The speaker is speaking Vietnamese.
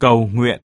cầu nguyện.